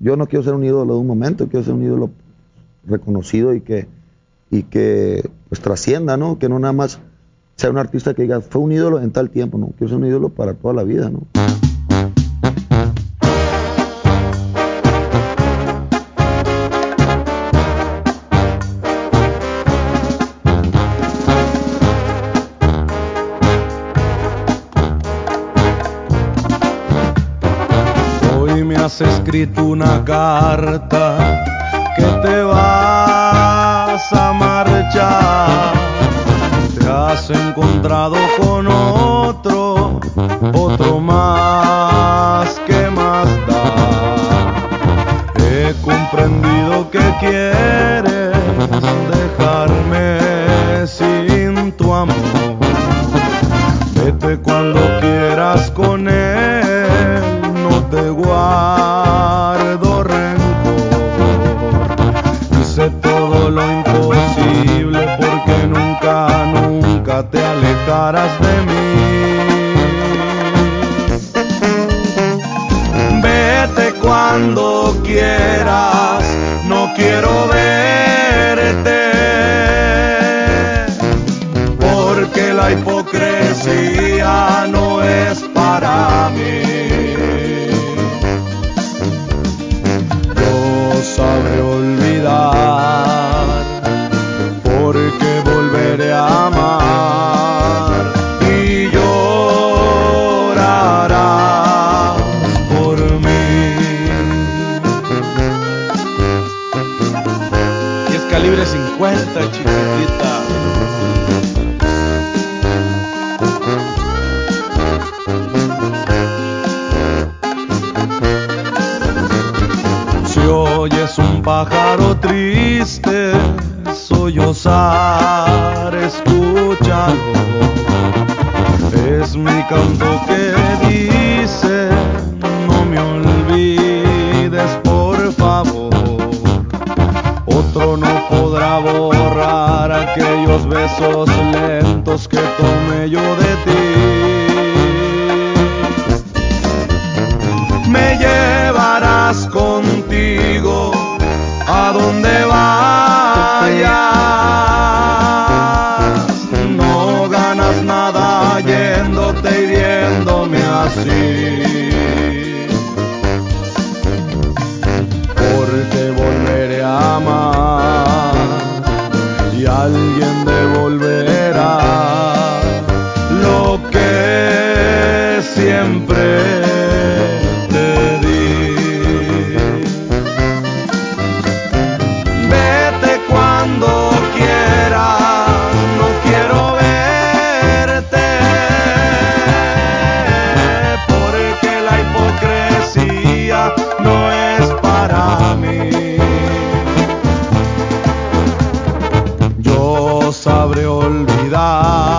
yo no quiero ser un ídolo de un momento, quiero ser un ídolo reconocido y que, y que pues trascienda, ¿no? Que no nada más sea un artista que diga, fue un ídolo en tal tiempo, no, quiero ser un ídolo para toda la vida, ¿no? Escrito una carta que te vas a marchar. Te has encontrado con otro, otro más que más da. He comprendido calibre 50, chiquitita. Si oyes un pájaro triste sollozar, escúchalo. Es mi canto que dice, no me olvides por favor. Otro no borrar aquellos besos lentos que tomé yo de ti. Me llevarás contigo a donde vayas. No ganas nada yéndote y viéndome así. Vete cuando quieras, no quiero verte, porque la hipocresía no es para mí. Yo sabré olvidar.